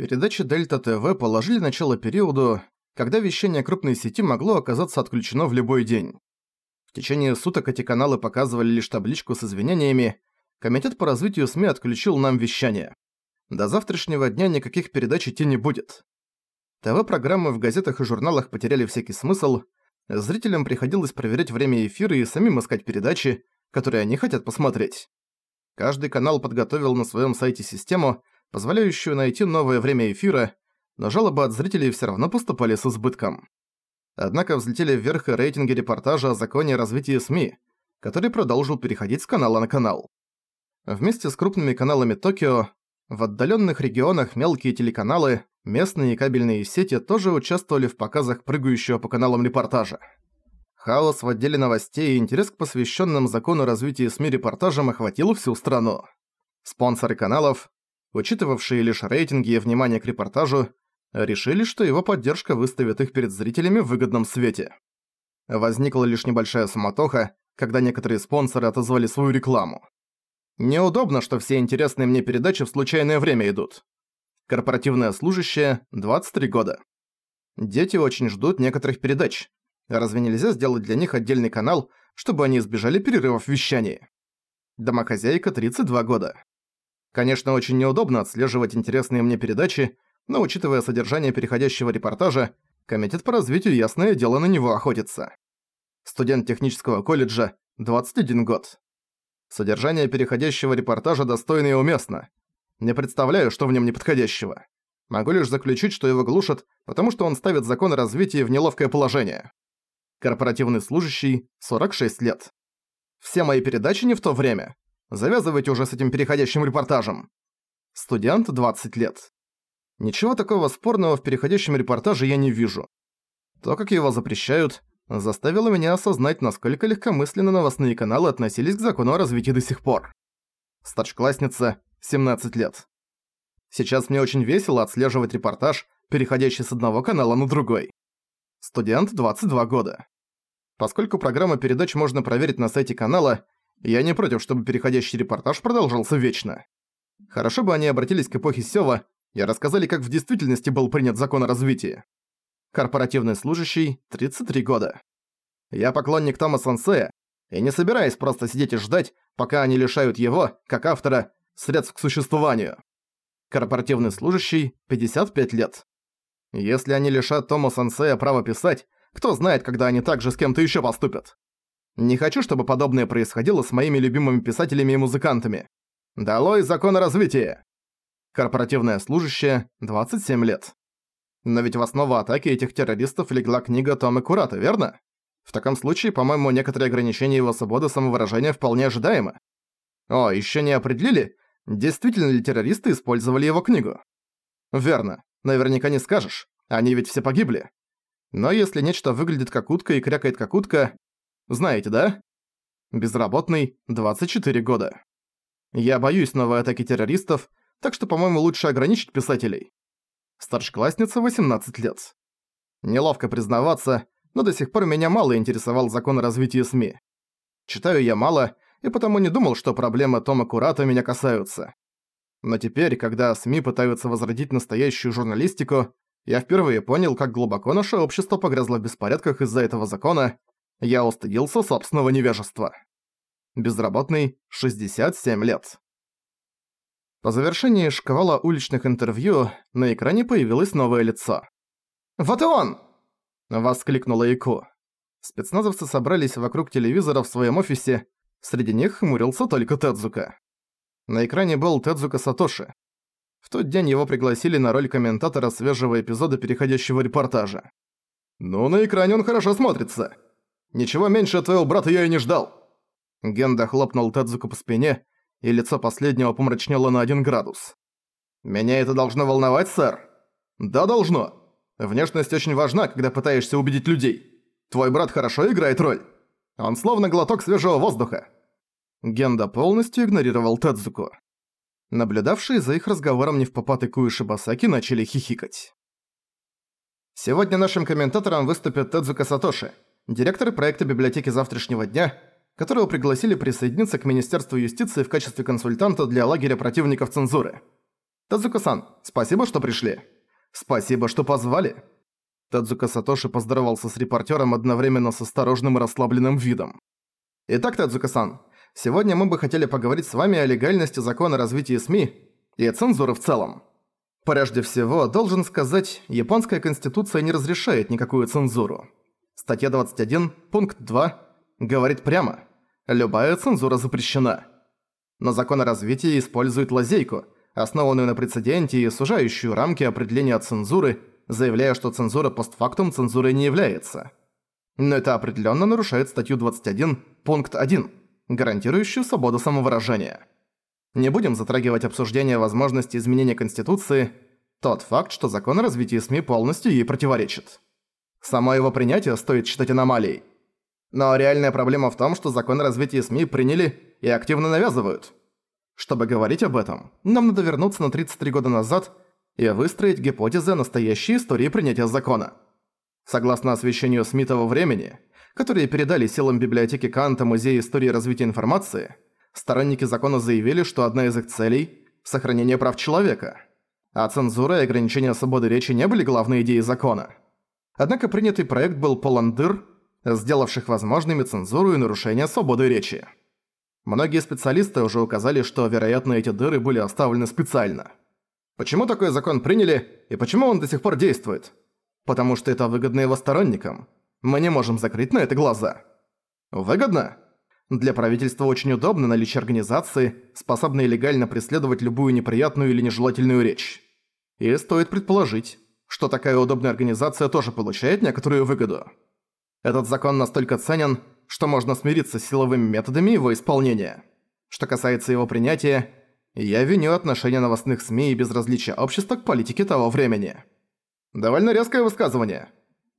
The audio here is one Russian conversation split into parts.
Передачи Дельта ТВ положили начало периоду, когда вещание крупной сети могло оказаться отключено в любой день. В течение суток эти каналы показывали лишь табличку с извинениями. Комитет по развитию СМИ отключил нам вещание. До завтрашнего дня никаких передач идти не будет. ТВ-программы в газетах и журналах потеряли всякий смысл, зрителям приходилось проверять время эфира и самим искать передачи, которые они хотят посмотреть. Каждый канал подготовил на своем сайте систему, позволяющую найти новое время эфира, но жалобы от зрителей все равно поступали с избытком. Однако взлетели вверх и рейтинги репортажа о законе развития СМИ, который продолжил переходить с канала на канал. Вместе с крупными каналами Токио, в отдаленных регионах мелкие телеканалы, Местные кабельные сети тоже участвовали в показах прыгающего по каналам репортажа. Хаос в отделе новостей и интерес к посвященным закону развития СМИ репортажам охватил всю страну. Спонсоры каналов, учитывавшие лишь рейтинги и внимание к репортажу, решили, что его поддержка выставит их перед зрителями в выгодном свете. Возникла лишь небольшая суматоха, когда некоторые спонсоры отозвали свою рекламу. Неудобно, что все интересные мне передачи в случайное время идут. Корпоративная служащая, 23 года. Дети очень ждут некоторых передач. Разве нельзя сделать для них отдельный канал, чтобы они избежали перерывов в вещании? Домохозяйка, 32 года. Конечно, очень неудобно отслеживать интересные мне передачи, но учитывая содержание переходящего репортажа, Комитет по развитию ясное дело на него охотится. Студент технического колледжа, 21 год. Содержание переходящего репортажа достойно и уместно. Не представляю, что в нем неподходящего. Могу лишь заключить, что его глушат, потому что он ставит закон о развитии в неловкое положение. Корпоративный служащий, 46 лет. Все мои передачи не в то время. Завязывайте уже с этим переходящим репортажем. Студент, 20 лет. Ничего такого спорного в переходящем репортаже я не вижу. То, как его запрещают, заставило меня осознать, насколько легкомысленно новостные каналы относились к закону о развитии до сих пор. Старшеклассница, 17 лет. Сейчас мне очень весело отслеживать репортаж, переходящий с одного канала на другой. Студент, 22 года. Поскольку программа передач можно проверить на сайте канала, я не против, чтобы переходящий репортаж продолжался вечно. Хорошо бы они обратились к эпохе Сёва и рассказали, как в действительности был принят закон о развитии. Корпоративный служащий, 33 года. Я поклонник Тома Сансея и не собираюсь просто сидеть и ждать, пока они лишают его, как автора, средств к существованию. Корпоративный служащий, 55 лет. Если они лишат Тома Сансея права писать, кто знает, когда они так же с кем-то ещё поступят. Не хочу, чтобы подобное происходило с моими любимыми писателями и музыкантами. Долой закон о развитии! Корпоративная служащая, 27 лет. Но ведь в основу атаки этих террористов легла книга Тома Курата, верно? В таком случае, по-моему, некоторые ограничения его свободы самовыражения вполне ожидаемы. О, ещё не определили, Действительно ли террористы использовали его книгу? Верно. Наверняка не скажешь. Они ведь все погибли. Но если нечто выглядит как утка и крякает как утка... Знаете, да? Безработный, 24 года. Я боюсь новой атаки террористов, так что, по-моему, лучше ограничить писателей. Старшеклассница, 18 лет. Неловко признаваться, но до сих пор меня мало интересовал закон о развитии СМИ. Читаю я мало, и потому не думал, что проблемы Тома Курата меня касаются. Но теперь, когда СМИ пытаются возродить настоящую журналистику, я впервые понял, как глубоко наше общество погрязло в беспорядках из-за этого закона, я устыдился собственного невежества. Безработный, 67 лет. По завершении шквала уличных интервью на экране появилось новое лицо. «Вот и он!» – воскликнула Ику. Спецназовцы собрались вокруг телевизора в своем офисе, Среди них хмурился только Тедзука. На экране был Тедзука Сатоши. В тот день его пригласили на роль комментатора свежего эпизода переходящего репортажа. «Ну, на экране он хорошо смотрится. Ничего меньше от твоего брата я и не ждал». Генда хлопнул Тедзуку по спине, и лицо последнего помрачнело на один градус. «Меня это должно волновать, сэр?» «Да, должно. Внешность очень важна, когда пытаешься убедить людей. Твой брат хорошо играет роль?» Он словно глоток свежего воздуха. Генда полностью игнорировал Тадзуку. Наблюдавшие за их разговором не в и Шибасаки начали хихикать. Сегодня нашим комментатором выступит Тадзука Сатоши, директор проекта библиотеки завтрашнего дня, которого пригласили присоединиться к Министерству юстиции в качестве консультанта для лагеря противников цензуры. «Тадзука-сан, спасибо, что пришли. Спасибо, что позвали». Тадзука Сатоши поздоровался с репортером одновременно с осторожным и расслабленным видом. «Итак, Тадзука-сан, сегодня мы бы хотели поговорить с вами о легальности закона развития СМИ и цензуры в целом. Прежде всего, должен сказать, японская конституция не разрешает никакую цензуру. Статья 21, пункт 2, говорит прямо, любая цензура запрещена. Но закон о развитии использует лазейку, основанную на прецеденте и сужающую рамки определения цензуры, заявляя, что цензура постфактум цензурой не является. Но это определенно нарушает статью 21, пункт 1, гарантирующую свободу самовыражения. Не будем затрагивать обсуждение возможности изменения Конституции, тот факт, что закон о развитии СМИ полностью ей противоречит. Само его принятие стоит считать аномалией. Но реальная проблема в том, что закон о развитии СМИ приняли и активно навязывают. Чтобы говорить об этом, нам надо вернуться на 33 года назад и выстроить гипотезы о настоящей истории принятия закона. Согласно освещению СМИ того времени, которые передали силам библиотеки Канта Музея истории развития информации – сторонники закона заявили, что одна из их целей – сохранение прав человека. А цензура и ограничение свободы речи не были главной идеей закона. Однако принятый проект был полон дыр, сделавших возможными цензуру и нарушение свободы речи. Многие специалисты уже указали, что, вероятно, эти дыры были оставлены специально. Почему такой закон приняли и почему он до сих пор действует? Потому что это выгодно его сторонникам. Мы не можем закрыть на это глаза. Выгодно? Для правительства очень удобно наличие организации, способной легально преследовать любую неприятную или нежелательную речь. И стоит предположить, что такая удобная организация тоже получает некоторую выгоду. Этот закон настолько ценен, что можно смириться с силовыми методами его исполнения. Что касается его принятия, я виню отношение новостных СМИ и безразличие общества к политике того времени. Довольно резкое высказывание.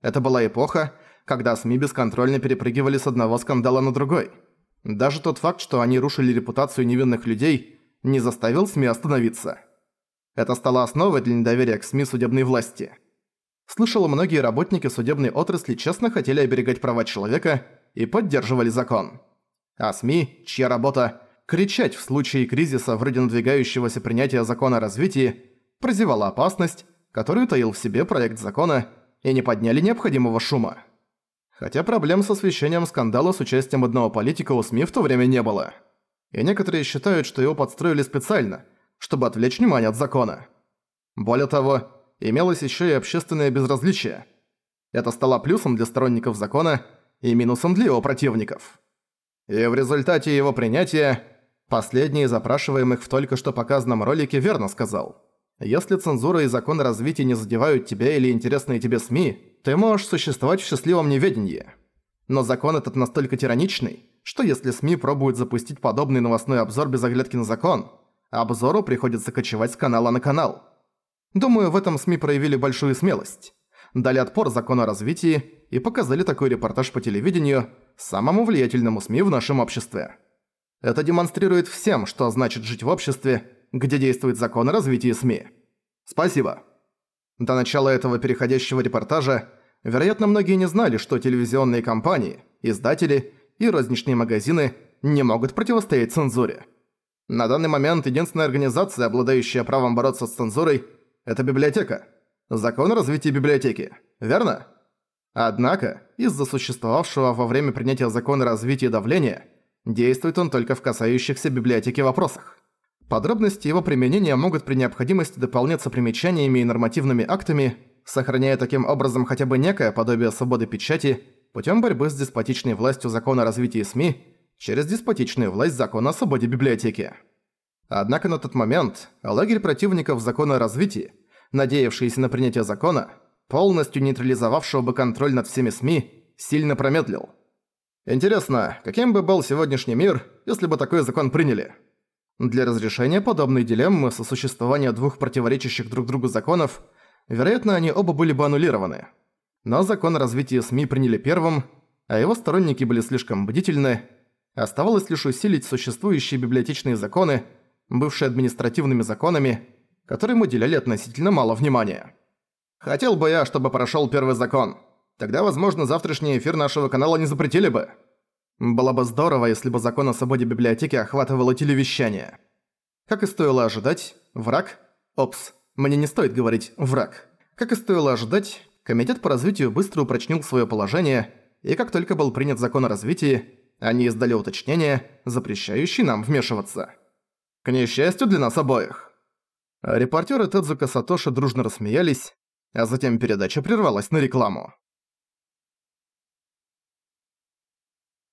Это была эпоха, когда СМИ бесконтрольно перепрыгивали с одного скандала на другой – даже тот факт, что они рушили репутацию невинных людей, не заставил СМИ остановиться. Это стало основой для недоверия к СМИ судебной власти. Слышал, многие работники судебной отрасли честно хотели оберегать права человека и поддерживали закон. А СМИ, чья работа – кричать в случае кризиса вроде надвигающегося принятия закона о развитии, прозевала опасность, которую таил в себе проект закона, и не подняли необходимого шума. Хотя проблем с освещением скандала с участием одного политика у СМИ в то время не было. И некоторые считают, что его подстроили специально, чтобы отвлечь внимание от закона. Более того, имелось еще и общественное безразличие. Это стало плюсом для сторонников закона и минусом для его противников. И в результате его принятия, последний из опрашиваемых в только что показанном ролике верно сказал. Если цензура и закон развития не задевают тебя или интересные тебе СМИ, ты можешь существовать в счастливом неведении. Но закон этот настолько тираничный, что если СМИ пробуют запустить подобный новостной обзор без оглядки на закон, обзору приходится кочевать с канала на канал. Думаю, в этом СМИ проявили большую смелость. Дали отпор закону о развитии и показали такой репортаж по телевидению самому влиятельному СМИ в нашем обществе. Это демонстрирует всем, что значит жить в обществе, где действует закон о развитии СМИ. Спасибо. До начала этого переходящего репортажа, вероятно, многие не знали, что телевизионные компании, издатели и розничные магазины не могут противостоять цензуре. На данный момент единственная организация, обладающая правом бороться с цензурой, это библиотека. Закон о развитии библиотеки, верно? Однако, из-за существовавшего во время принятия закона развития давления, действует он только в касающихся библиотеки вопросах. Подробности его применения могут при необходимости дополняться примечаниями и нормативными актами, сохраняя таким образом хотя бы некое подобие свободы печати путем борьбы с деспотичной властью закона о развитии СМИ через деспотичную власть закона о свободе библиотеки. Однако на тот момент лагерь противников закона о развитии, надеявшийся на принятие закона, полностью нейтрализовавшего бы контроль над всеми СМИ, сильно промедлил. Интересно, каким бы был сегодняшний мир, если бы такой закон приняли? Для разрешения подобной дилеммы сосуществования двух противоречащих друг другу законов, вероятно, они оба были бы аннулированы. Но закон о развитии СМИ приняли первым, а его сторонники были слишком бдительны, оставалось лишь усилить существующие библиотечные законы, бывшие административными законами, которым уделяли относительно мало внимания. Хотел бы я, чтобы прошёл первый закон. Тогда, возможно, завтрашний эфир нашего канала не запретили бы. Было бы здорово, если бы закон о свободе библиотеки охватывало телевещание. Как и стоило ожидать, враг, Опс, мне не стоит говорить «враг». Как и стоило ожидать, Комитет по развитию быстро упрочнил свое положение, и как только был принят закон о развитии, они издали уточнение, запрещающее нам вмешиваться. К несчастью для нас обоих. Репортеры Тедзука Сатоши дружно рассмеялись, а затем передача прервалась на рекламу.